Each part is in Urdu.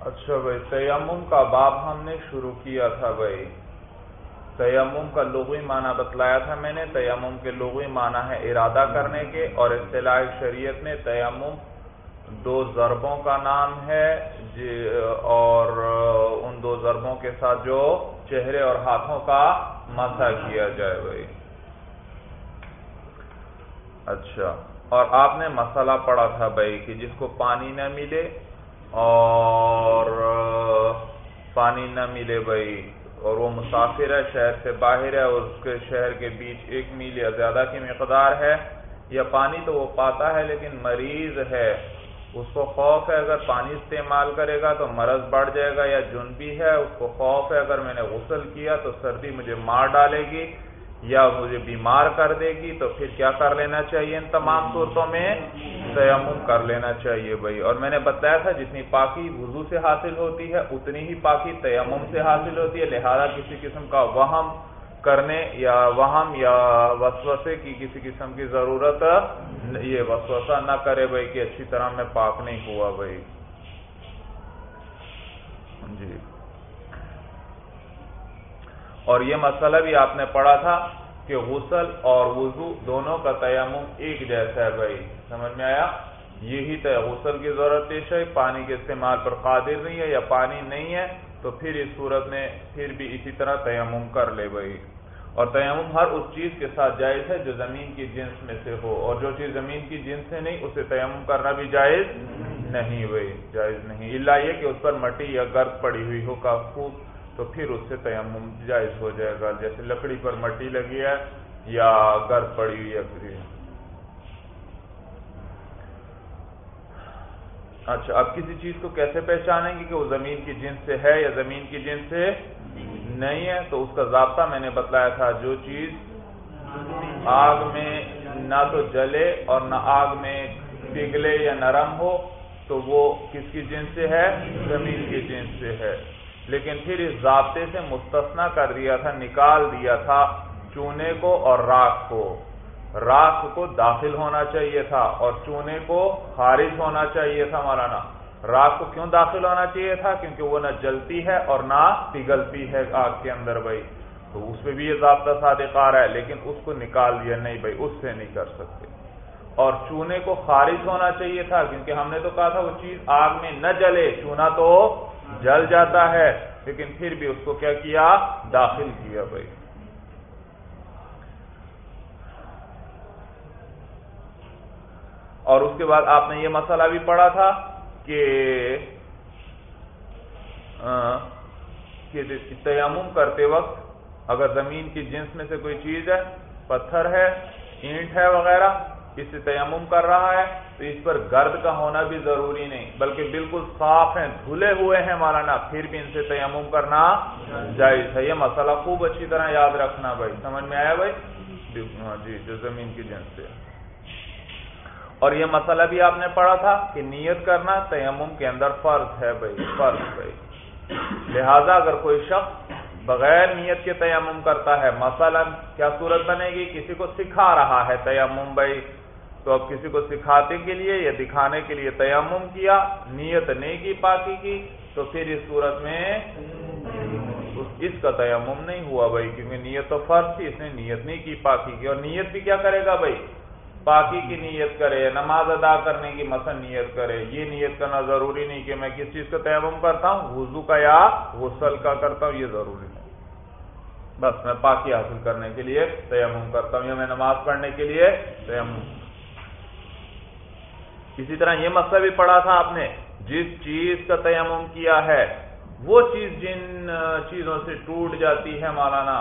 اچھا بھائی تیمم کا باب ہم نے شروع کیا تھا بھائی۔ تیمم کا لغوی معنی بتلایا تھا میں نے۔ تیمم کے لغوی معنی ہے ارادہ کرنے کے اور اصطلاح شریعت میں تیمم دو ضربوں کا نام ہے جی، اور ان دو ضربوں کے ساتھ جو چہرے اور ہاتھوں کا مسا کیا جائے بھائی۔ اچھا اور آپ نے مسئلہ پڑھا تھا بھائی کہ جس کو پانی نہ ملے اور پانی نہ ملے بھائی، اور وہ مسافر ہے شہر سے باہر ہے، اور اس کے شہر کے بیچ ایک میل یا زیادہ کی مقدار ہے، یا پانی تو وہ پاتا ہے لیکن مریض ہے۔ اس کو خوف ہے، اگر پانی استعمال کرے گا تو مرض بڑھ جائے گا، یا جنبی ہے، اس کو خوف ہے، اگر میں نے غسل کیا تو سردی مجھے مار ڈالے گی۔ یا مجھے بیمار کر دے گی تو پھر کیا کر لینا چاہیے ان تمام صورتوں میں؟ تیمم کر لینا چاہیے بھائی۔ اور میں نے بتایا تھا جتنی پاکی وضو سے حاصل ہوتی ہے، اتنی ہی پاکی تیمم سے حاصل ہوتی ہے۔ لہذا کسی قسم کا وہم کرنے یا وہم یا وسوسے کی کسی قسم کی ضرورت یہ وسوسہ نہ کرے بھائی کہ اچھی طرح میں پاک نہیں ہوا بھائی جی اور یہ مسئلہ بھی آپ نے پڑھا تھا کہ غسل اور وضو دونوں کا تیمم ایک جیسا ہے بھائی۔ سمجھ میں آیا؟ یہی غسل کی ضرورت پیش ہے، پانی کے استعمال پر قادر نہیں ہے یا پانی نہیں ہے، تو پھر اس صورت میں پھر بھی اسی طرح تیمم کر لے بھائی۔ اور تیمم ہر اس چیز کے ساتھ جائز ہے جو زمین کی جنس میں سے ہو، اور جو چیز زمین کی جنس سے نہیں، اسے تیمم کرنا بھی جائز نہیں بھائی، جائز نہیں۔ اللہ یہ کہ اس پر مٹی یا گرد پڑی ہوئی ہو کا خوب تو پھر اس سے تیمم جائز ہو جائے گا۔ جیسے لکڑی پر مٹی لگی ہے یا گرد پڑی ہوئی ہے اچھا اب کسی چیز کو کیسے پہچانیں گے کہ وہ زمین کی جنس سے ہے یا زمین کی جنس سے نہیں ہے؟ تو اس کا ضابطہ میں نے بتلایا تھا، جو چیز آگ میں نہ تو جلے اور نہ آگ میں پگھلے یا نرم ہو، تو وہ کس کی جنس سے ہے؟ زمین کی جنس سے ہے۔ لیکن پھر اس ضابطے سے مستثنا کر دیا تھا، نکال دیا تھا چونے کو اور راک کو۔ راک کو داخل ہونا چاہیے تھا اور چونے کو خارج ہونا چاہیے تھا مولانا۔ راک کو کیوں داخل ہونا چاہیے تھا؟ کیونکہ وہ نہ جلتی ہے اور نہ پگھلتی ہے آگ کے اندر بھائی۔ تو اس میں بھی یہ ضابطہ صادق آ رہا ہے، لیکن اس کو نکال دیا نہیں بھائی، اس سے نہیں کر سکتے۔ اور چونے کو خارج ہونا چاہیے تھا، کیونکہ ہم نے تو کہا تھا وہ چیز آگ میں نہ جلے، چونا تو جل جاتا ہے، لیکن پھر بھی اس کو کیا کیا؟ داخل کیا بھائی۔ اور اس کے بعد آپ نے یہ مسئلہ بھی پڑھا تھا کہ تیمم کرتے وقت اگر زمین کی جنس میں سے کوئی چیز ہے، پتھر ہے، اینٹ ہے وغیرہ اس سے تیمم کر رہا ہے، تو اس پر گرد کا ہونا بھی ضروری نہیں، بلکہ بالکل صاف ہیں، دھلے ہوئے ہیں مولانا، پھر بھی ان سے تیمم کرنا جائز ہے۔ یہ مسئلہ خوب اچھی طرح یاد رکھنا بھائی، سمجھ میں آیا بھائی؟ ہاں جی جو زمین کی جنس سے۔ اور یہ مسئلہ بھی آپ نے پڑھا تھا کہ نیت کرنا تیمم کے اندر فرض ہے بھائی، فرض بھائی۔ لہذا اگر کوئی شخص بغیر نیت کے تیمم کرتا ہے، مثلا کیا صورت بنے گی؟ کسی کو سکھا رہا ہے تیمم بھائی تو اب کسی کو سکھاتے کے لیے یا دکھانے کے لیے تیمم کیا، نیت نہیں کی پاکی کی، تو پھر اس صورت میں اس کا تیمم نہیں ہوا بھائی، کیونکہ نیت تو فرض تھی، اس نے نیت نہیں کی پاکی کی۔ اور نیت بھی کیا کرے گا بھائی؟ پاکی کی نیت کرے، نماز ادا کرنے کی مثلا نیت کرے۔ یہ نیت کرنا ضروری نہیں کہ میں کس چیز کا تیمم کرتا ہوں، وضو کا یا غسل کا کرتا ہوں، یہ ضروری نہیں۔ بس میں پاکی حاصل کرنے کے لیے تیمم کرتا ہوں، یا میں نماز پڑھنے کے لیے تیمم اسی طرح یہ مسئلہ بھی پڑھا تھا آپ نے، جس چیز کا تیمم کیا ہے، وہ چیز جن چیزوں سے ٹوٹ جاتی ہے مولانا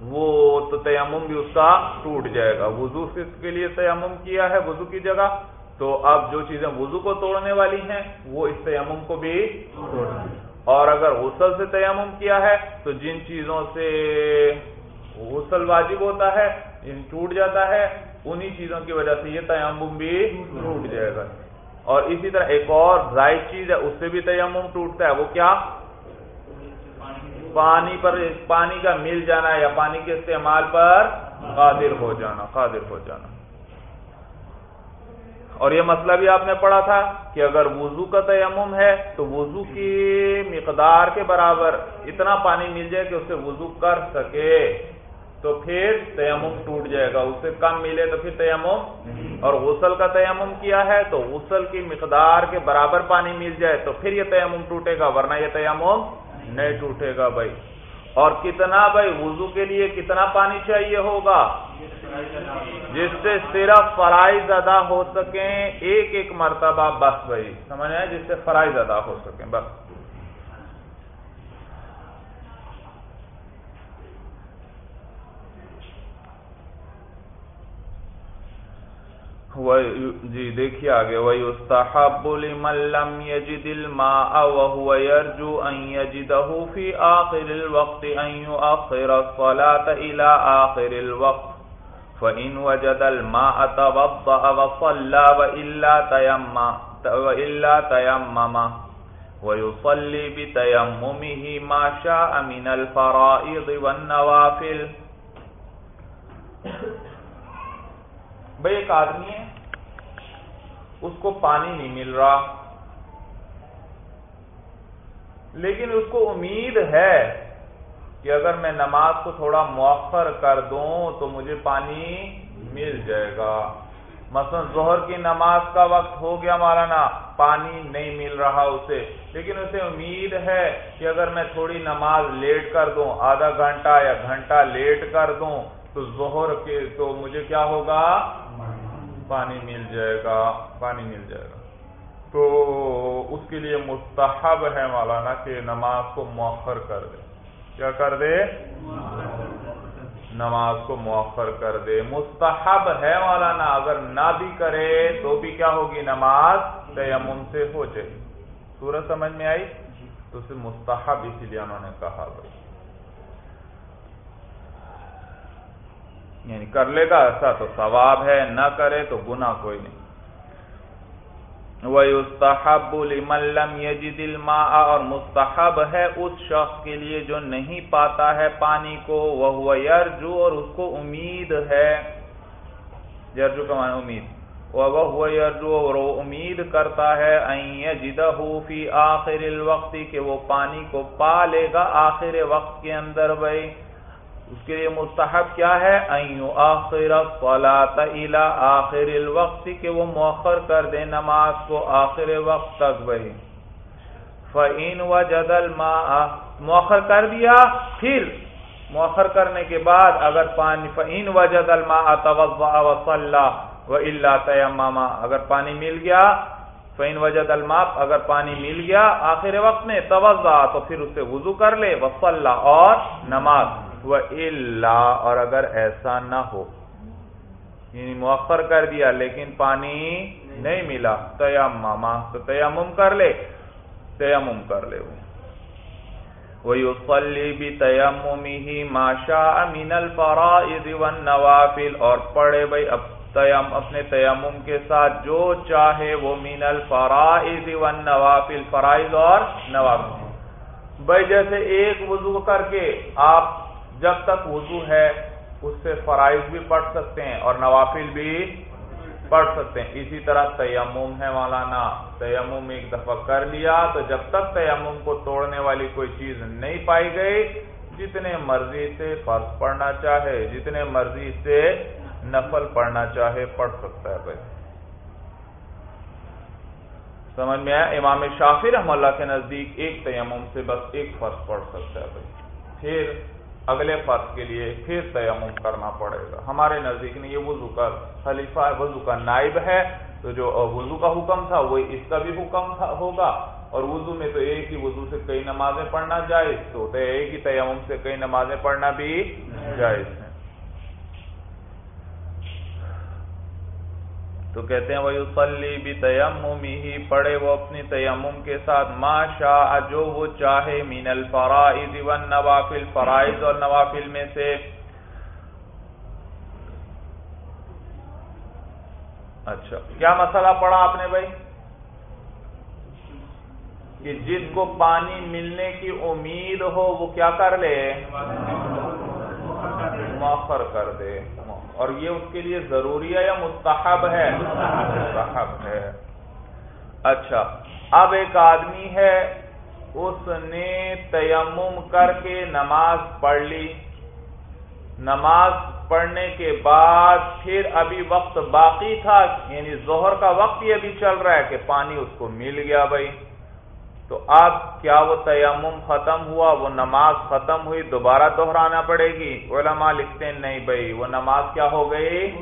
وہ تو تیمم بھی اس کا ٹوٹ جائے گا۔ وضو کے لیے تیمم کیا ہے؟ وضو کی جگہ۔ تو اب جو چیزیں وضو کو توڑنے والی ہیں، وہ اس تیمم کو بھی اور اگر غسل سے تیمم کیا ہے، تو جن چیزوں سے غسل واجب ہوتا ہے، جن ٹوٹ جاتا ہے انہی چیزوں کی وجہ سے یہ تیمم بھی ٹوٹ جائے گا۔ اور اسی طرح ایک اور زائد چیز ہے، اس سے بھی تیمم ٹوٹتا ہے، وہ کیا؟ پانی پر، پانی کا مل جانا یا پانی کے استعمال پر قادر ہو جانا، قادر ہو جانا۔ اور یہ مسئلہ بھی آپ نے پڑھا تھا کہ اگر وضو کا تیمم ہے تو وضو کی مقدار کے برابر اتنا پانی مل جائے کہ اسے وضو کر سکے۔ تو پھر تیمم ٹوٹ جائے گا اس سے کم ملے تو پھر تیمم اور غسل کا تیمم کیا ہے؟ تو غسل کی مقدار کے برابر پانی مل جائے تو پھر یہ تیمم ٹوٹے گا، ورنہ یہ تیمم نہیں ٹوٹے گا بھائی۔ اور کتنا بھائی وضو کے لیے کتنا پانی چاہیے ہوگا؟ جس سے صرف فرائض ادا ہو سکیں، ایک ایک مرتبہ بس بھائی۔ سمجھ آئے جس سے فرائض ادا ہو سکیں، بس۔ جی دیکھیے آگے وہی استحب لمن لم يجد الماء وهو يرجو ان يجده في آخر الوقت ان يؤخر الصلاة الى آخر الوقت. فإن وجد الماء توضأ وصلى وإلا تيمم وإلا تيمم. ويصلي بتيممه ما شاء من الفرائض والنوافل. بھئی ایک آدمی ہے، اس کو پانی نہیں مل رہا۔ لیکن اس کو امید ہے کہ اگر میں نماز کو تھوڑا مؤخر کر دوں تو مجھے پانی مل جائے گا۔ مثلا ظہر کی نماز کا وقت ہو گیا مولانا، پانی نہیں مل رہا اسے۔ لیکن اسے امید ہے کہ اگر میں تھوڑی نماز لیٹ کر دوں، آدھا گھنٹہ یا گھنٹہ لیٹ کر دوں، تو ظہر کے تو مجھے کیا ہوگا؟ پانی مل جائے گا، پانی مل جائے گا۔ تو اس کے لیے مستحب ہے مولانا کہ نماز کو مؤخر کر دے۔ کیا کر دے؟ نماز کو مؤخر کر دے۔ مستحب ہے مولانا، اگر نہ بھی کرے تو بھی کیا ہوگی؟ نماز تیمم سے ہو جائے۔ سورج سمجھ میں آئی؟ تو اسے مستحب اسی لیے انہوں نے کہا۔ بھائی یعنی کر لے گا ایسا تو ثواب ہے، نہ کرے تو گنا کوئی نہیں۔ وَيُسْتَحَبُّ لِمَنْ لَمْ يَجِدِ الْمَاءَ، اور مستحب ہے اس شخص کے لیے جو نہیں پاتا ہے پانی کو۔ وہ یرجو اور اس کو امید ہے۔ یرجو کا معنی امید۔ وہ یرجو اور وہ امید کرتا ہے اَن يَجِدَهُ فِي آخِرِ الْوَقْتِ، کہ وہ پانی کو پا لے گا آخر وقت کے اندر بھائی۔ اس کے لیے مستحب کیا ہے؟ آخر الى آخر الوقت کہ وہ مؤخر کر دے نماز کو آخر وقت تک بھائی۔ فعین و جدل مؤخر کر دیا، پھر مؤخر کرنے کے بعد اگر پانی فعین و جدل ما و اللہ تیماما اگر پانی مل گیا فعین وجد الماپ اگر پانی مل گیا آخر وقت میں توضع تو پھر اسے وضو کر لے وصلہ اور نماز۔ اللہ اور اگر ایسا نہ ہو یعنی مؤخر کر دیا لیکن پانی نہیں ملا تیمما تو تیمم کر لے، تیمم کر لے وہ۔ وَيُصَلِّي بِتَيَمُّمِهِ مَا شَاءَ مِنَ الْفَرَائِضِ وَالنَّوَافِلِ اور پڑھے بھئی اب تیم، اپنے تیمم کے ساتھ جو چاہے وہ من الفرائض والنوافل فرائض اور نوافل۔ بھئی جیسے ایک وضو کر کے آپ جب تک وضو ہے، اس سے فرائض بھی پڑھ سکتے ہیں اور نوافل بھی پڑھ سکتے ہیں۔ اسی طرح تیمم ہے مولانا، تیمم ایک دفعہ کر لیا تو جب تک تیمم کو توڑنے والی کوئی چیز نہیں پائی گئی، جتنے مرضی سے فرض پڑھنا چاہے، جتنے مرضی سے نفل پڑھنا چاہے، پڑھ سکتا ہے بھائی سمجھ میں آیا؟ امام شافی رحم اللہ کے نزدیک ایک تیمم سے بس ایک فرض پڑھ سکتا ہے بھائی پھر اگلے فرض کے لیے پھر تیمم کرنا پڑے گا۔ ہمارے نزدیک میں یہ وضو کا خلیفہ وضو کا نائب ہے۔ تو جو وضو کا حکم تھا وہ اس کا بھی حکم تھا، ہوگا۔ اور وضو میں تو ایک ہی وضو سے کئی نمازیں پڑھنا جائز، تو ایک ہی تیمم سے کئی نمازیں پڑھنا بھی جائز۔ ہے تو کہتے ہیں وہ یوسلی بھی تیمم ہی پڑے وہ اپنی تیمم کے ساتھ۔ ما شاء جو وہ چاہے مین الفرائض والنوافل، فرائض اور نوافل میں سے۔ اچھا کیا مسئلہ پڑا آپ نے بھائی؟ کہ جس کو پانی ملنے کی امید ہو، وہ کیا کر لے؟ مؤخر کر دے۔ مؤخر اور یہ اس کے لیے ضروری ہے یا مستحب ہے؟ مستحب ہے۔ اچھا اب ایک آدمی ہے اس نے تیمم کر کے نماز پڑھ لی۔ نماز پڑھنے کے بعد پھر ابھی وقت باقی تھا یعنی ظہر کا وقت ہی ابھی چل رہا ہے کہ پانی اس کو مل گیا بھائی۔ تو اب کیا وہ تیمم ختم ہوا؟ وہ نماز ختم ہوئی، دوبارہ دہرانا پڑے گی۔ علماء لکھتے ہیں، نہیں بھائی، وہ نماز کیا ہو گئی؟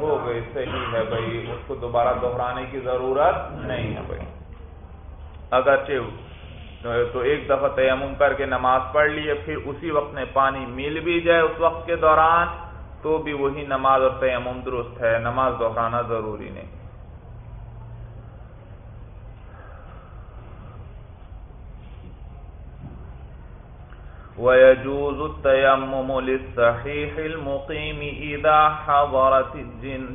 ہو گئی، صحیح ہے بھائی، اس کو دوبارہ دہرانے کی ضرورت نہیں ہے بھائی۔ اگرچہ تو ایک دفعہ تیمم کر کے نماز پڑھ لی ہے پھر اسی وقت میں پانی مل بھی جائے اس وقت کے دوران، تو بھی وہی نماز اور تیمم درست ہے۔ نماز دہرانا ضروری نہیں۔ ويجوز التيمم للصحيح المقيم إذا حضرت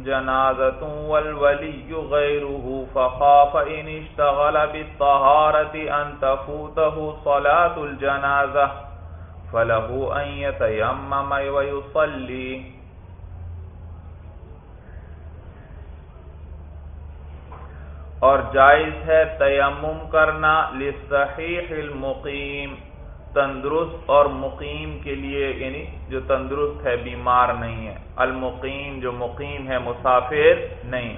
جنازة والولي غيره، فخاف إن اشتغل بالطهارة أن تفوته صلاة الجنازة، فله أن يتيمم ويصلي. اور جائز ہے تیمم کرنا لصحیح المقیم تندرست اور مقیم کے لیے یعنی جو تندرست ہے، بیمار نہیں ہے۔ المقیم، جو مقیم ہے، مسافر نہیں۔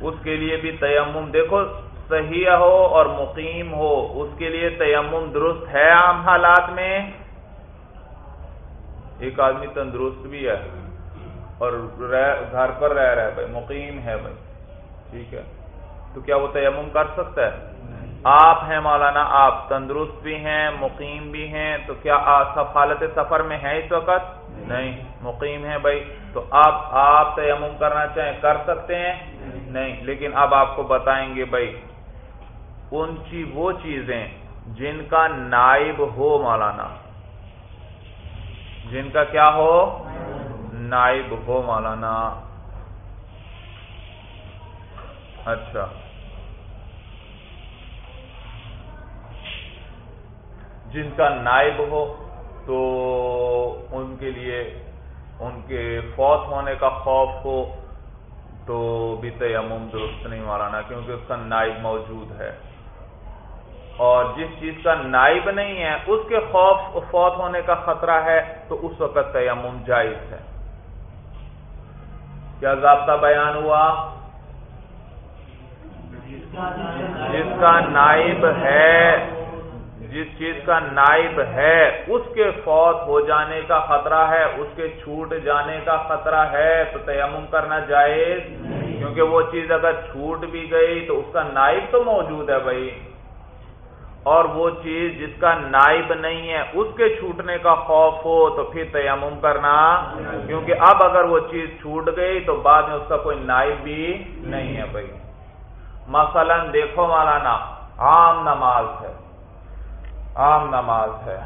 اس کے لیے بھی تیمم، دیکھو، صحیح ہو اور مقیم ہو، اس کے لیے تیمم درست ہے عام حالات میں۔ ایک آدمی تندرست بھی ہے اور گھر پر رہ رہا ہے بھائی، مقیم ہے بھائی، ٹھیک ہے۔ تو کیا وہ تیمم کر سکتا ہے؟ آپ ہیں مولانا، آپ تندرست بھی ہیں، مقیم بھی ہیں، تو کیا حالت سفر میں ہے اس وقت؟ نہیں، مقیم ہے بھائی۔ تو آپ آپ تیمم کرنا چاہیں، کر سکتے ہیں؟ نہیں، لیکن اب آپ کو بتائیں گے بھائی، ان چی، وہ چیزیں جن کا نائب ہو مولانا۔ جن کا کیا ہو؟ نائب ہو مولانا۔ اچھا۔ جن کا نائب ہو، تو ان کے لیے، ان کے فوت ہونے کا خوف ہو، تو بھی تیمم درست نہیں مارانا، کیونکہ اس کا نائب موجود ہے۔ اور جس چیز کا نائب نہیں ہے، اس کے خوف، فوت ہونے کا خطرہ ہے، تو اس وقت تیمم جائز ہے۔ کیا ضابطہ بیان ہوا؟ جس کا نائب ہے جس چیز کا نائب ہے، اس کے فوت ہو جانے کا خطرہ ہے، اس کے چھوٹ جانے کا خطرہ ہے، تو تیمم کرنا جائز کیونکہ وہ چیز اگر چھوٹ بھی گئی تو اس کا نائب تو موجود ہے بھائی۔ اور وہ چیز جس کا نائب نہیں ہے، اس کے چھوٹنے کا خوف ہو تو پھر تیمم کرنا، کیونکہ اب اگر وہ چیز چھوٹ گئی تو بعد میں اس کا کوئی نائب بھی نہیں ہے بھائی۔ مثلا دیکھو مولانا، عام نماز ہے۔ عام نماز ہے۔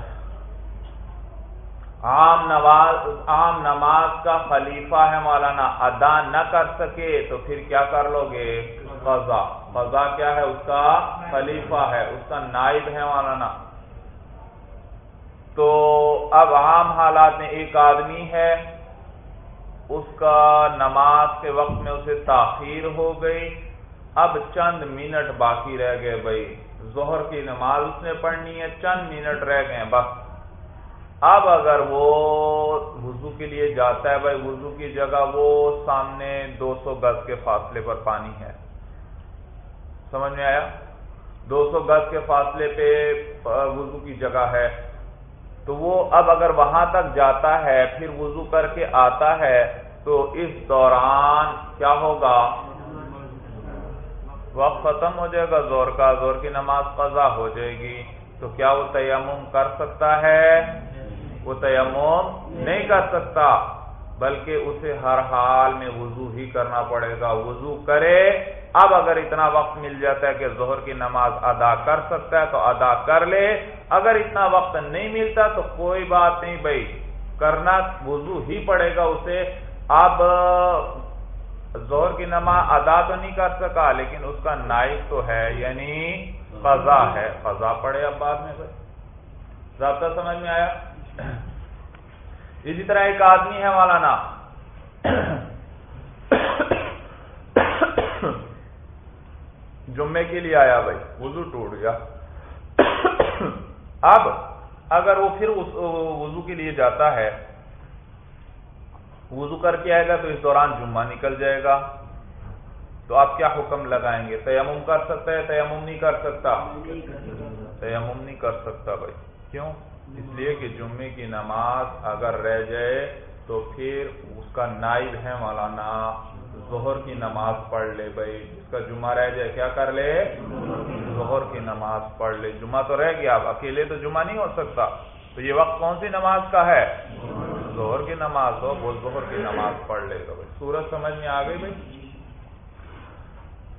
عام نماز عام نماز کا خلیفہ ہے مولانا، ادا نہ کر سکے تو پھر کیا کر لو گے؟ قضا۔ قضا کیا ہے؟ اس کا خلیفہ ہے، اس کا نائب ہے مولانا۔ تو اب عام حالات میں ایک آدمی ہے، اس کا نماز کے وقت میں اسے تاخیر ہو گئی۔ اب چند منٹ باقی رہ گئے بھائی۔ ظہر کی نماز اس نے پڑھنی ہے، چند منٹ رہ گئے، بس۔ اب اگر وہ وضو کے لیے جاتا ہے، بھائی وضو کی جگہ وہ سامنے دو سو گز کے فاصلے پر پانی ہے۔ سمجھ میں آیا؟ دو سو گز کے فاصلے پہ وضو کی جگہ ہے۔ تو وہ اب اگر وہاں تک جاتا ہے، پھر وضو کر کے آتا ہے، تو اس دوران کیا ہوگا؟ وقت ختم ہو جائے گا زور کا زور کی نماز قضا ہو جائے گی۔ تو کیا وہ تیمم کر سکتا ہے؟ وہ تیمم نہیں کر سکتا، بلکہ اسے ہر حال میں وضو ہی کرنا پڑے گا۔ وضو کرے۔ اب اگر اتنا وقت مل جاتا ہے کہ زہر کی نماز ادا کر سکتا ہے، تو ادا کر لے۔ اگر اتنا وقت نہیں ملتا تو کوئی بات نہیں بھائی، کرنا وضو ہی پڑے گا اسے۔ اب زہر کی نماز ادا تو نہیں کر سکا، لیکن اس کا نائب تو ہے یعنی قضا ہے۔ قضا پڑے اب بعد میں بھائی ضابطہ سمجھ میں آیا؟ اسی طرح ایک آدمی ہے مولانا۔ جمعے کے لیے آیا بھائی، وضو ٹوٹ گیا۔ اب اگر وہ پھر اس وضو کے لیے جاتا ہے وضو کر کے آئے گا تو اس دوران جمعہ نکل جائے گا۔ تو آپ کیا حکم لگائیں گے؟ تیمم کر سکتا ہے، تیمم نہیں کر سکتا؟ تیمم نہیں کر سکتا بھائی۔ کیوں؟ اس لیے کہ جمعے کی نماز اگر رہ جائے تو پھر اس کا نائب ہے مولانا۔ ظہر کی نماز پڑھ لے بھائی۔ اس کا جمعہ رہ جائے کیا کر لے؟ ظہر کی نماز پڑھ لے۔ جمعہ تو رہ گیا، اب اکیلے تو جمعہ نہیں ہو سکتا۔ تو یہ وقت کون سی نماز کا ہے؟ ظہر کی نماز ہو وہ ظہر کی نماز پڑھ لے گا بھائی۔ سورج سمجھ میں آ گئی بھائی؟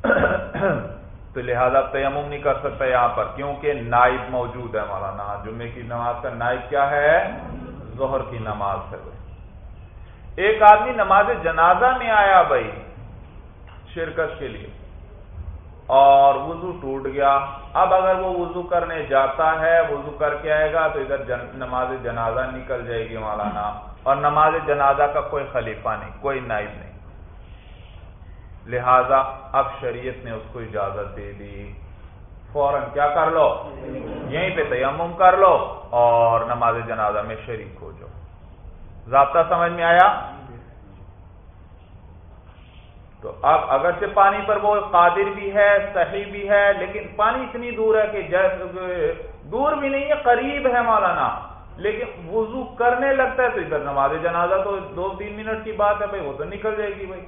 تو لہذا تیمم نہیں کر سکتا یہاں پر، کیونکہ نائب موجود ہے مولانا۔ جمعے کی نماز کا نائب کیا ہے؟ ظہر کی نماز ہے بھائی۔ ایک آدمی نماز جنازہ میں آیا بھائی، شرکت کے لیے، اور وضو ٹوٹ گیا۔ اب اگر وہ وضو کرنے جاتا ہے، وضو کر کے آئے گا تو ادھر جن نماز جنازہ نکل جائے گی مولانا۔ اور نماز جنازہ کا کوئی خلیفہ نہیں، کوئی نائب نہیں۔ لہذا اب شریعت نے اس کو اجازت دے دی۔ فوراً کیا کر لو؟ یہیں پہ تیمم کر لو اور نماز جنازہ میں شریک ہو جاؤ۔ ضابطہ سمجھ میں آیا؟ تو اب اگرچہ پانی پر وہ قادر بھی ہے، صحیح بھی ہے، لیکن پانی اتنی دور ہے کہ دور بھی نہیں ہے، قریب ہے مولانا۔ لیکن وضو کرنے لگتا ہے تو ادھر نماز جنازہ تو دو تین منٹ کی بات ہے بھائی، وہ تو نکل جائے گی بھائی۔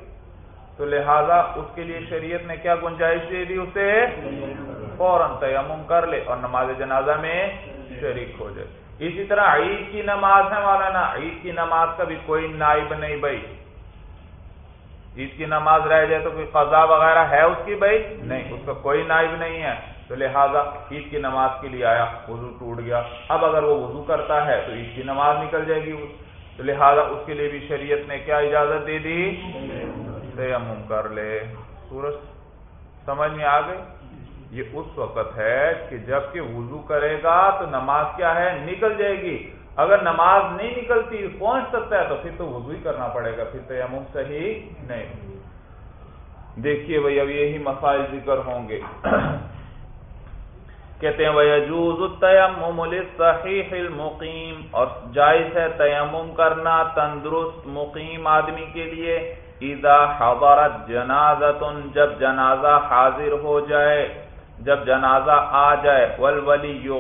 تو لہذا اس کے لیے شریعت نے کیا گنجائش دے دی اسے؟ فوراً تیمم کر لے اور نماز جنازہ میں شریک ہو جائے۔ اسی طرح عید کی نماز ہے مولانا، عید کی نماز کا بھی کوئی نائب نہیں بھائی۔ عید کی نماز رہ جائے تو کوئی قضا وغیرہ ہے اس کی بھائی؟ نہیں، اس کا کوئی نائب نہیں ہے۔ تو لہٰذا عید کی نماز کے لیے آیا، وضو ٹوٹ گیا۔ اب اگر وہ وضو کرتا ہے تو عید کی نماز نکل جائے گی۔ تو لہٰذا اس کے لیے بھی شریعت نے کیا اجازت دے دی؟ تیمم کر لے۔ سورج، سمجھ میں آ گئی؟ یہ اس وقت ہے کہ جبکہ وضو کرے گا تو نماز کیا ہے؟ نکل جائے گی۔ اگر نماز نہیں نکلتی، پہنچ سکتا ہے تو پھر تو وضو ہی کرنا پڑے گا، پھر تیمم صحیح نہیں۔ دیکھیے بھائی، اب یہی مسائل ذکر ہوں گے۔ کہتے ہیں، وَيَجُوزُ التَّيَمُّمُ لِلصَّحِيحِ الْمُقِيمِ اور جائز ہے تیمم کرنا تندرست مقیم آدمی کے لیے اِذَا حَضَرَتْ جَنَازَةٌ، جب جنازہ حاضر ہو جائے، جب جنازہ آ جائے ول ولی یو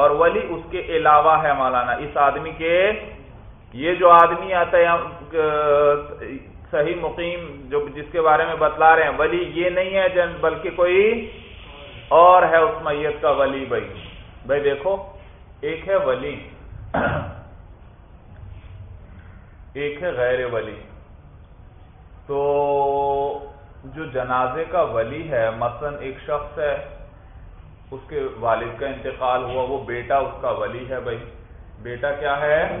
اور ولی اس کے علاوہ ہے مولانا، اس آدمی کے یہ جو آدمی آتا ہے صحیح مقیم جو جس کے بارے میں بتلا رہے ہیں، ولی یہ نہیں ہے جن بلکہ کوئی اور ہے اس میت کا ولی بھائی۔ بھائی دیکھو، ایک ہے ولی، ایک ہے غیر ولی۔ تو جو جنازے کا ولی ہے، مثلا ایک شخص ہے، اس کے والد کا انتقال ہوا، وہ بیٹا اس کا ولی ہے بھائی۔ بیٹا کیا ہے؟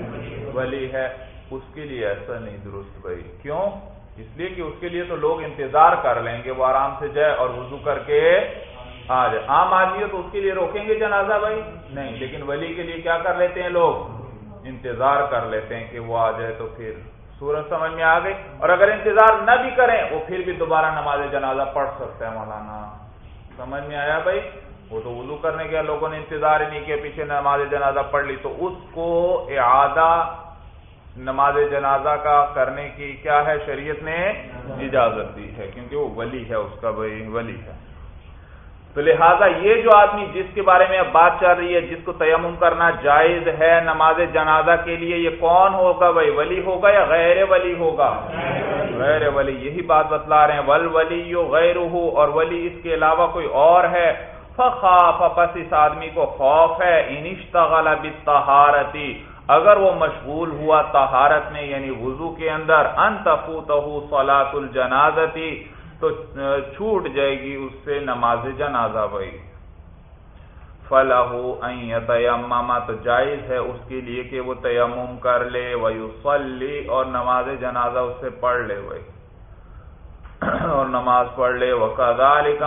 ولی ہے۔ اس کے لیے ایسا نہیں درست بھائی۔ کیوں؟ اس لیے کہ اس کے لیے تو لوگ انتظار کر لیں گے، وہ آرام سے جائے اور وضو کر کے آ جائے عام آدمی ہو تو اس کے لیے روکیں گے جنازہ بھائی؟ نہیں، لیکن ولی کے لیے کیا کر لیتے ہیں لوگ؟ انتظار کر لیتے ہیں کہ وہ آ جائے تو پھر سورج سمجھ میں آ گئی اور اگر انتظار نہ بھی کریں، وہ پھر بھی دوبارہ نماز جنازہ پڑھ سکتے ہیں مولانا۔ سمجھ میں آیا بھائی؟ وہ تو وضو کرنے کے لوگوں نے انتظار ہی نہیں کیا، پیچھے نماز جنازہ پڑھ لی۔ تو اس کو اعادہ نماز جنازہ کا کرنے کی کیا ہے؟ شریعت نے اجازت دی ہے، کیونکہ وہ ولی ہے، اس کا بھائی ولی ہے۔ تو لہٰذا یہ جو آدمی جس کے بارے میں اب بات چل رہی ہے، جس کو تیمم کرنا جائز ہے نماز جنازہ کے لیے، یہ کون ہوگا؟ بھائی ولی ہوگا یا غیر ولی ہوگا؟ غیر ولی، یہی بات بتلا رہے ہیں۔ ول ولی یو غیر اور ولی اس کے علاوہ کوئی اور ہے۔ فخاف، پس اس آدمی کو خوف ہے۔ انشتغل بالطہارتی، اگر وہ مشغول ہوا طہارت میں یعنی وضو کے اندر انتفوتہ صلاۃ الجنازتی تو چھوٹ جائے گی اس سے نماز جنازہ بھائی فلاح تیمما تو جائز ہے اس کے لیے کہ وہ تیمم کر لے ولی اور نماز جنازہ اس سے پڑھ لے بھائی اور نماز پڑھ لے۔ وہ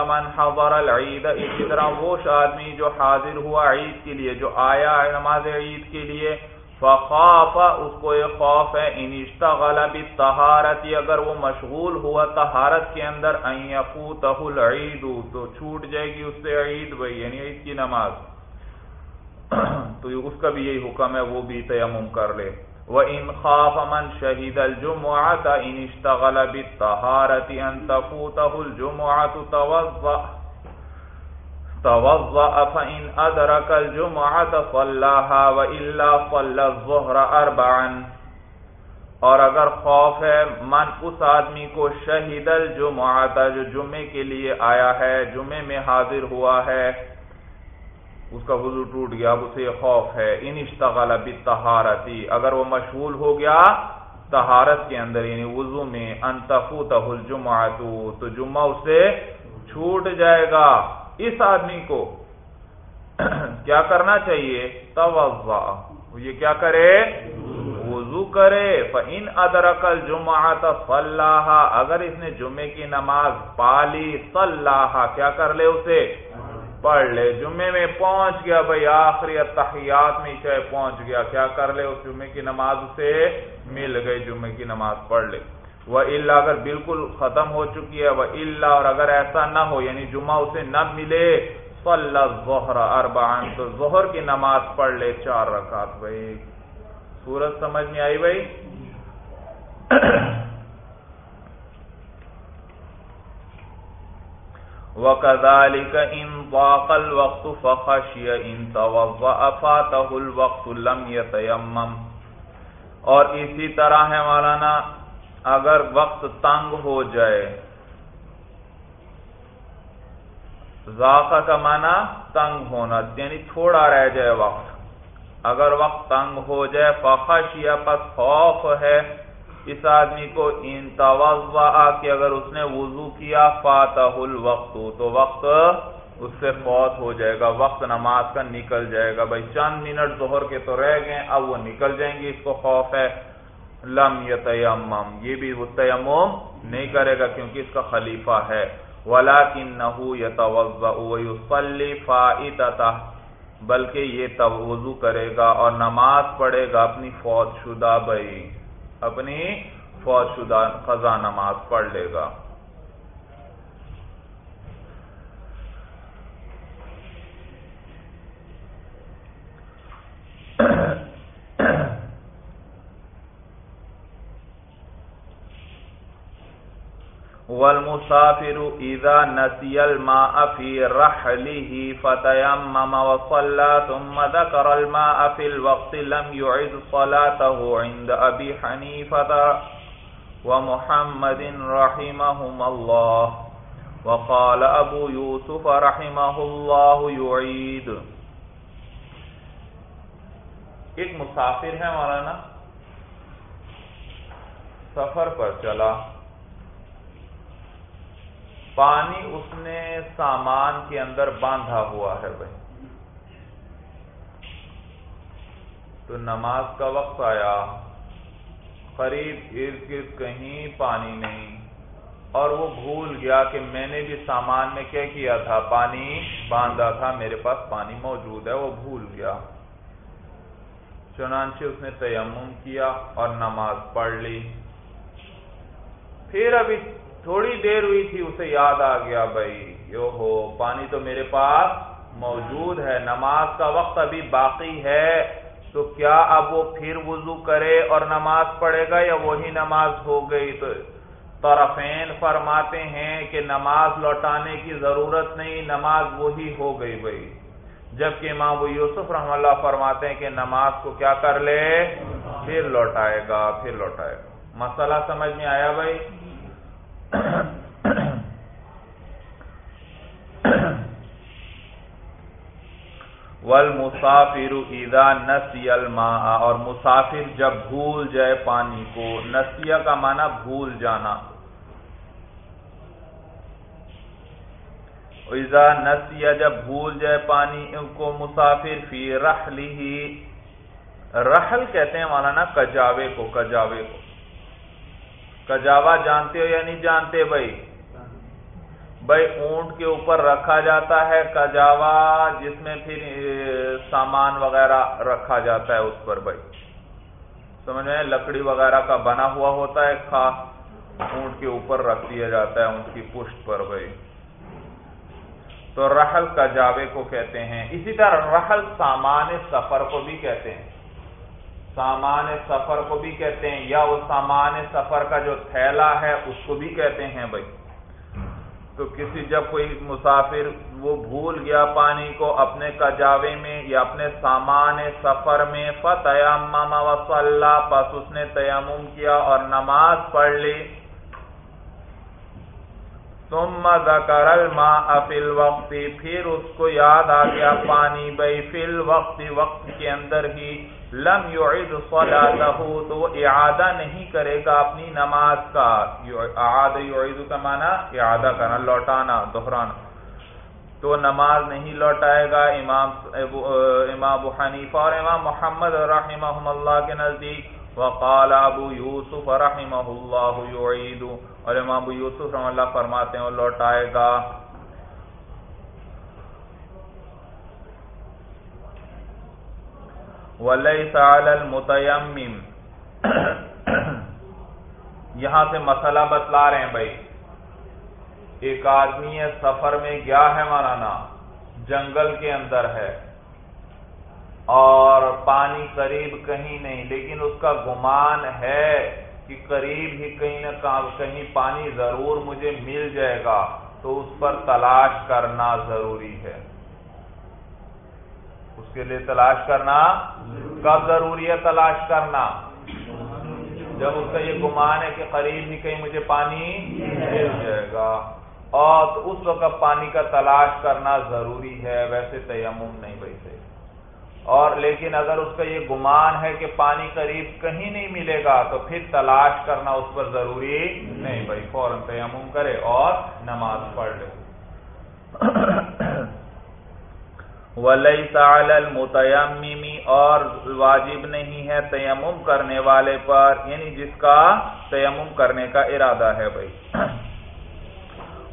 من حضر العید اسی طرح وہ آدمی جو حاضر ہوا عید کے لیے، جو آیا ہے نماز عید کے لیے فخاف، اس کو یہ خوف ہے، ان اشتغل بالطہارت، اگر وہ مشغول ہوا طہارت کے اندر العید، تو چھوٹ جائے گی اس سے عید، بھائی یعنی عید کی نماز۔ تو اس کا بھی یہی حکم ہے، وہ بھی تیمم کر لے۔ وَإِنْ خَافَ مَنْ شَهِدَ الْجُمُعَةَ إِنْ اشْتَغَلَ بِالطَّهَارَةِ أَنْ تَفُوتَهُ الْجُمُعَةُ، تَوَضَّأَ۔ توضأ فإن أدرك الجمعة صلاها وإلا صلى الظهر أربعا۔ اور اگر خوف ہے، من اس آدمی کو شہید الجمعہ جو جمعے کے لیے آیا ہے، جمعے میں حاضر ہوا ہے، اس کا وضو ٹوٹ گیا، اب اسے خوف ہے۔ ان اشتغل بالطہارتی اگر وہ مشغول ہو گیا، طہارت کے اندر یعنی وضو میں انتفوتہ الجمعہ تو جمعہ اسے چھوٹ جائے گا۔ اس آدمی کو کیا کرنا چاہیے؟ توضا یہ کیا کرے؟ وضو کرے. فَإِنْ أَدْرَكَ الْجُمَعَةَ صَلَّاهَا. اگر اس نے جمعے کی نماز پالی صلاحا کیا کر لے اسے؟ پڑھ لے. جمعے میں پہنچ گیا بھائی، آخری اتحیات میں چاہے پہنچ گیا. کیا کر لے؟ اس جمعے کی نماز اسے مل گئی. جمعے کی نماز پڑھ لے. وہ اللہ اگر بالکل ختم ہو چکی ہے، وہ اللہ اور اگر ایسا نہ ہو یعنی جمعہ اسے نہ ملے ظہر اربان تو ظہر کی نماز پڑھ لے چار رکعت بھائی۔ سورج سمجھ میں آئی بھائی؟ وَكَذَلِكَ إِن ضَاقَ الْوَقْتُ فَخَشِيَ إِن تَوَضَّأَ فَاتَهُ الْوَقْتُ لَمْ يَتَيَمَّمْ۔ اور اسی طرح ہے مولانا اگر وقت تنگ ہو جائے۔ ذاقہ کا معنی تنگ ہونا یعنی تھوڑا رہ جائے وقت۔ اگر وقت تنگ ہو جائے، فخش یا پس خوف ہے، اس آدمی کو ان کہ اگر اس نے وضو کیا، فاتح الوقت، تو وقت اس سے فوت ہو جائے گا، وقت نماز کا نکل جائے گا۔ بھائی، چند منٹ ظہر کے تو رہ گئے، اب وہ نکل جائیں گے، اس کو خوف ہے۔ لم یتیمم، یہ بھی وہ تیمم نہیں کرے گا کیونکہ اس کا خلیفہ ہے۔ ولاکنہ یتوضا ویصلی فائتہ بلکہ یہ توضو کرے گا اور نماز پڑھے گا اپنی فوج شدہ بھائی، اپنی فوج شدہ قضا نماز پڑھ لے گا۔ والمسافر اذا نسي الماء في رحله فتيمم وصلى ثم ذكر الماء في الوقت لم يعد صلاته عند ابي حنيفه ومحمد رحمهم الله. وقال ابو يوسف رحمه الله يعيد. ایک مسافر ہے مولانا سفر پر چلا۔ پانی اس نے سامان کے اندر باندھا ہوا ہے بھائی۔ تو نماز کا وقت آیا۔ قریب ارد گرد کہیں پانی نہیں۔ اور وہ بھول گیا کہ میں نے بھی سامان میں کیا کیا تھا؟ پانی باندھا تھا، میرے پاس پانی موجود ہے، وہ بھول گیا۔ چنانچہ اس نے تیمم کیا اور نماز پڑھ لی۔ پھر ابھی تھوڑی دیر ہوئی تھی، اسے یاد آ گیا، بھائی، یو ہو، پانی تو میرے پاس موجود ہے، نماز کا وقت ابھی باقی ہے، تو کیا اب وہ پھر وضو کرے اور نماز پڑھے گا یا وہی نماز ہو گئی؟ تو طرفین فرماتے ہیں کہ نماز لوٹانے کی ضرورت نہیں، نماز وہی ہو گئی، بھائی۔ جبکہ امام ابو یوسف رحم اللہ فرماتے ہیں کہ نماز کو کیا کر لے؟ پھر لوٹائے گا، پھر لوٹائے گا۔ مسئلہ سمجھ میں آیا، بھائی؟ ول مسافر نسی الماء، اور مسافر جب بھول جائے پانی کو، نسیہ کا معنی بھول جانا۔ ایزا نسیہ جب بھول جائے پانی کو، مسافر فی رحلی ہی رحل کہتے ہیں مولانا، کجاوے کو کجاوے کو۔ کجاوا جانتے ہو یا نہیں جانتے بھائی؟ بھائی، اونٹ کے اوپر رکھا جاتا ہے کجاوا جس میں پھر سامان وغیرہ رکھا جاتا ہے اس پر بھائی۔ سمجھ میں؟ لکڑی وغیرہ کا بنا ہوا ہوتا ہے خاص اونٹ کے اوپر رکھ دیا جاتا ہے اونٹ کی پشت پر بھائی۔ تو رحل کا جاوے کو کہتے ہیں۔ اسی طرح رحل سامان سفر کو بھی کہتے ہیں۔ سامان سفر کو بھی کہتے ہیں، یا وہ سامان سفر کا جو تھیلا ہے، اس کو بھی کہتے ہیں بھائی۔ تو کسی جب کوئی مسافر وہ بھول گیا پانی کو اپنے کجاوے میں یا اپنے سامان سفر میں فتح وصلہ پس اس نے تیمم کیا اور نماز پڑھ لی۔ ثم ذکر الماء فی الوقت، پھر اس کو یاد آ گیا پانی بھائی فی الوقت، وقت کے اندر ہی لم یعید صلاتہ تو وہ اعادہ نہیں کرے گا اپنی نماز کا۔ اعاد یعید کا معنی اعادہ کرنا، لوٹانا، دہرانا۔ تو نماز نہیں لوٹائے گا امام امام ابو حنیفہ اور امام محمد رحمہ اللہ کے نزدیک۔ وقال ابو یوسف رحمہ اللہ یعید اور امام ابو یوسف رحم اللہ فرماتے ہیں، وہ لوٹائے گا۔ ولیس علی المتیمم یہاں سے مسئلہ بتلا رہے ہیں بھائی۔ ایک آدمی ہے، سفر میں گیا ہے مولانا، جنگل کے اندر ہے۔ اور پانی قریب کہیں نہیں، لیکن اس کا گمان ہے۔ کہ قریب ہی کہیں نہ کہیں پانی ضرور مجھے مل جائے گا، تو اس پر تلاش کرنا ضروری ہے۔ اس کے لیے تلاش کرنا کب ضروری ہے تلاش کرنا؟ جب اس کا یہ گمان ہے کہ قریب ہی کہیں مجھے پانی مل جائے گا۔ اور اس وقت پانی کا تلاش کرنا ضروری ہے، ویسے تیمم نہیں بھائی۔ اور لیکن اگر اس کا یہ گمان ہے کہ پانی قریب کہیں نہیں ملے گا، تو پھر تلاش کرنا اس پر ضروری نہیں۔ بھائی فوراً تیمم کرے اور نماز پڑھ لے۔ ولی المتیممی اور واجب نہیں ہے تیمم کرنے والے پر یعنی جس کا تیمم کرنے کا ارادہ ہے۔ بھائی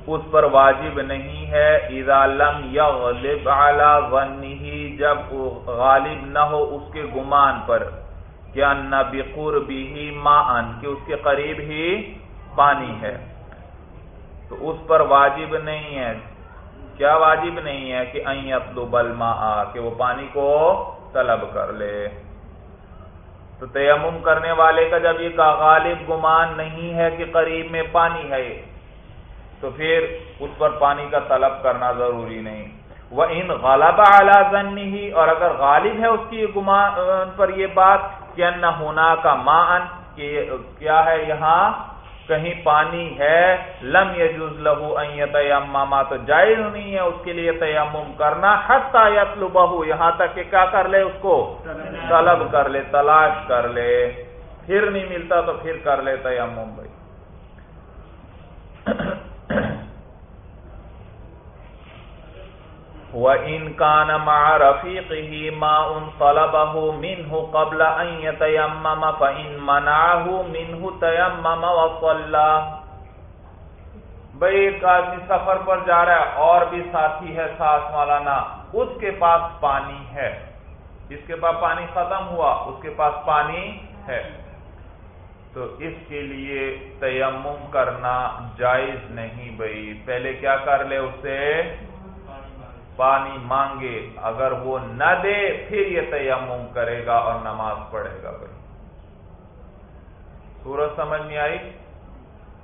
اس پر واجب نہیں ہے اذا لم یغلب علی ظنه جب غالب نہ ہو اس کے گمان پر کیا نہ بقربه ماء کہ اس کے قریب ہی پانی ہے۔ تو اس پر واجب نہیں ہے۔ کیا واجب نہیں ہے؟ کہ ان یطلب الماء، کہ وہ پانی کو طلب کر لے۔ تو تیمم کرنے والے کا جب یہ غالب گمان نہیں ہے کہ قریب میں پانی ہے تو پھر اس پر پانی کا طلب کرنا ضروری نہیں۔ وہ ان غالب اعلی ہی اور اگر غالب ہے اس کی گمان پر یہ بات کہ نہ ہونا کا مان کہ کیا ہے یہاں؟ کہیں پانی ہے، لم یجوز لہو تیمما تو جائز نہیں ہے اس کے لیے تیمم کرنا، حتی یطلبہ یہاں تک کہ کیا کر لے اس کو؟ طلب کر لے، تلاش کر لے۔ پھر نہیں ملتا تو پھر کر لے تیمم بھائی۔ وَإِن كَانَ مَعَ رَفِيقِهِ مَاءٌ طَلَبَهُ مِنْهُ قَبْلَ أَن يَتَيَمَّمَ فَإِن مَنَعَهُ مِنْهُ تَيَمَّمَ وَصَلَّى۔ بھئی ایک آدمی سفر پر جا رہا ہے، اور بھی ساتھی ہے، ساتھ مولانا۔ اس کے پاس پانی ہے۔ جس کے پاس پانی ختم ہوا۔ اس کے پاس پانی ہے۔ تو اس کے لیے تیمم کرنا جائز نہیں، بھائی۔ پہلے کیا کر لے اسے؟ پانی مانگے، اگر وہ نہ دے، پھر یہ تیمم کرے گا اور نماز پڑھے گا بھائی۔ سورج سمجھ میں آئی؟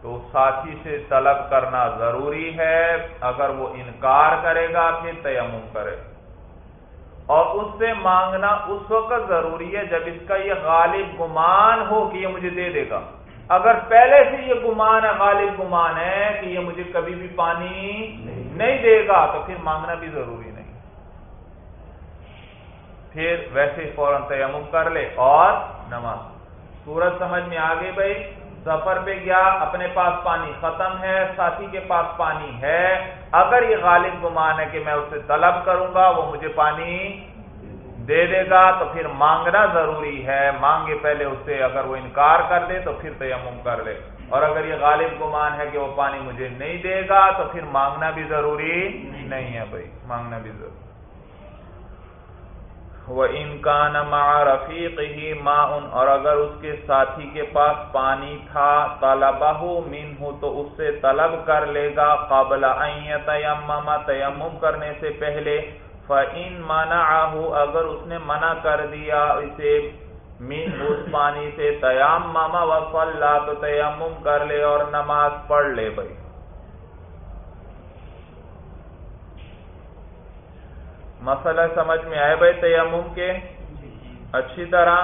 تو ساتھی سے طلب کرنا ضروری ہے۔ اگر وہ انکار کرے گا، پھر تیمم کرے۔ اور اس سے مانگنا اس وقت ضروری ہے جب اس کا یہ غالب گمان ہو کہ یہ مجھے دے دے گا۔ اگر پہلے سے یہ گمان ہے، غالب گمان ہے کہ یہ مجھے کبھی بھی پانی نہیں دے گا تو پھر مانگنا بھی ضروری نہیں۔ پھر ویسے فوراً تیمم کر لے اور نماز۔ سورج سمجھ میں آگے بھائی سفر پہ گیا، اپنے پاس پانی ختم ہے، ساتھی کے پاس پانی ہے۔ اگر یہ غالب گمان ہے کہ میں اسے طلب کروں گا، وہ مجھے پانی دے دے گا، تو پھر مانگنا ضروری ہے۔ مانگے پہلے اس سے اگر وہ انکار کر دے، تو پھر تیمم کر لے۔ اور اگر یہ غالب گمان ہے کہ وہ پانی مجھے نہیں دے گا، تو پھر مانگنا بھی ضروری نہیں ہے بھائی، مانگنا بھی ضروری۔ وہ انکان مع رفیق ہی معاون اور اگر اس کے ساتھی کے پاس پانی تھا طلبہ من ہو تو اس سے طلب کر لے گا قابل تیمم تیمم کرنے سے پہلے۔ فَإِن مَنَعَهُ اگر اس نے منع کر دیا، اسے من اس پانی سے تیام تیمم وصلا تو تیمم کر لے اور نماز پڑھ لے بھائی۔ مسئلہ سمجھ میں آئے بھائی تیمم کے؟ اچھی طرح۔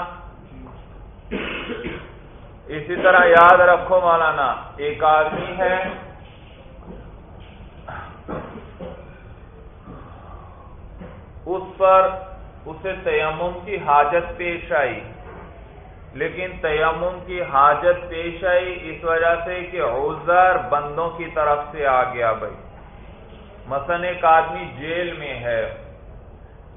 اسی طرح یاد رکھو مولانا، ایک آدمی ہے۔ اس پر اسے تیمم کی حاجت پیش آئی۔ لیکن تیمم کی حاجت پیش آئی اس وجہ سے کہ عذر بندوں کی طرف سے آ گیا بھائی۔ مثلا ایک آدمی جیل میں ہے۔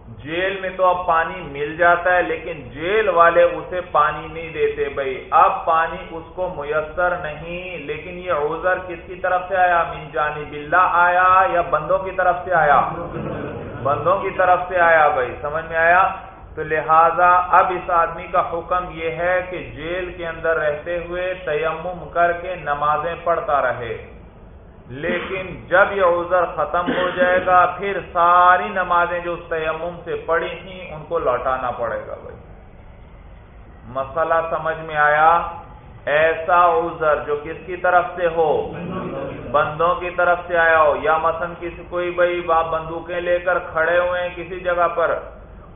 جیل میں تو اب پانی مل جاتا ہے لیکن جیل والے اسے پانی نہیں دیتے بھائی۔ اب پانی اس کو میسر نہیں، لیکن یہ عذر کس کی طرف سے آیا؟ من جانی بلّہ آیا یا بندوں کی طرف سے آیا؟ بندوں کی طرف سے آیا بھائی۔ سمجھ میں آیا؟ تو لہذا اب اس آدمی کا حکم یہ ہے کہ جیل کے اندر رہتے ہوئے تیمم کر کے نمازیں پڑھتا رہے۔ لیکن جب یہ عذر ختم ہو جائے گا، پھر ساری نمازیں جو اس تیمم سے پڑی تھیں، ان کو لوٹانا پڑے گا بھائی۔ مسئلہ سمجھ میں آیا؟ ایسا عذر جو کس کی طرف سے ہو؟ بندوں کی طرف سے آیا ہو؟ یا مثلا کسی کوئی بھائی، باپ بندوقیں لے کر کھڑے ہوئے ہیں کسی جگہ پر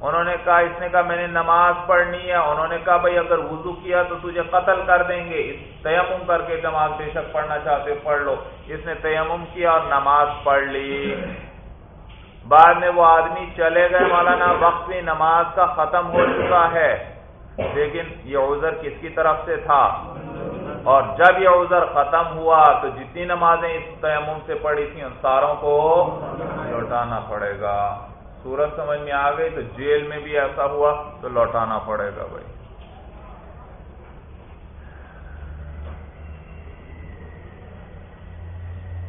انہوں نے کہا، اس نے کہا، میں نے نماز پڑھنی ہے۔ انہوں نے کہا، بھائی، اگر وضو کیا تو تجھے قتل کر دیں گے۔ تیمم کر کے نماز بے شک پڑھنا چاہتے پڑھ لو۔ اس نے تیمم کیا اور نماز پڑھ لی۔ بعد میں وہ آدمی چلے گئے۔ مولانا، وقت بھی نماز کا ختم ہو چکا ہے۔ لیکن یہ عذر کس کی طرف سے تھا؟ اور جب یہ عذر ختم ہوا تو جتنی نمازیں اس تیمم سے پڑھی تھیں، ان ساروں کو لوٹانا پڑے گا۔ صورت سمجھ میں آ گئی تو جیل میں بھی ایسا ہوا تو لوٹانا پڑے گا بھائی۔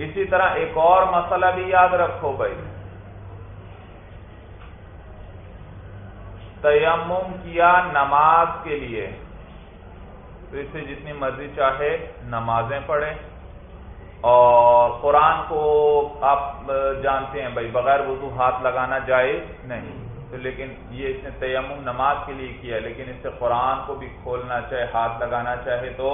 اسی طرح ایک اور مسئلہ بھی یاد رکھو بھائی۔ تیمم کیا نماز کے لیے۔ تو اسے جتنی مرضی چاہے نمازیں پڑھیں۔ اور قرآن کو آپ جانتے ہیں بھائی، بغیر وضو ہاتھ لگانا جائز نہیں۔ تو لیکن یہ اس نے تیمم نماز کے لیے کیا لیکن اس سے قرآن کو بھی کھولنا چاہے، ہاتھ لگانا چاہے تو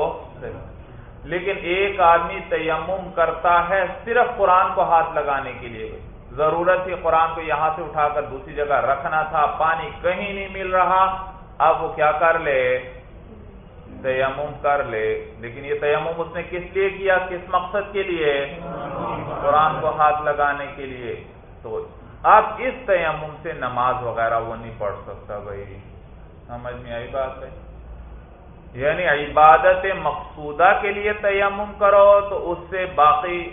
لیکن ایک آدمی تیمم کرتا ہے صرف قرآن کو ہاتھ لگانے کے لیے۔ ضرورت تھی قرآن کو یہاں سے اٹھا کر دوسری جگہ رکھنا تھا، پانی کہیں نہیں مل رہا۔ اب وہ کیا کر لے؟ تیمم کر لے۔ لیکن یہ تیمم اس نے کس لیے کیا؟ کس مقصد کے لیے؟ قرآن کو ہاتھ لگانے کے لیے۔ تو اب اس تیمم سے نماز وغیرہ وہ نہیں پڑھ سکتا بھائی۔ سمجھ میں آئی بات ہے؟ یعنی عبادت مقصودہ کے لیے تیمم کرو تو اس سے باقی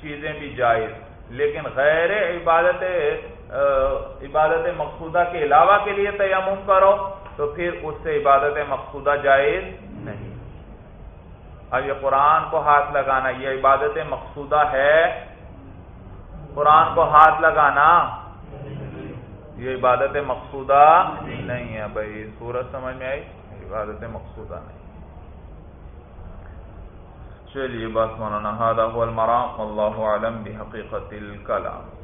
چیزیں بھی جائز۔ لیکن غیر عبادت عبادت مقصودہ کے علاوہ کے لیے تیمم کرو۔ تو پھر اس سے عبادت مقصودہ جائز نہیں۔ اب یہ قرآن کو ہاتھ لگانا، یہ عبادت مقصودہ ہے۔ قرآن کو ہاتھ لگانا، یہ عبادت مقصودہ نہیں ہے۔ بھائی سورج سمجھ میں آئی؟ عبادت مقصودہ نہیں۔ چلیے بس مولانا المرام اللہ عالم بحقیقت الکلام۔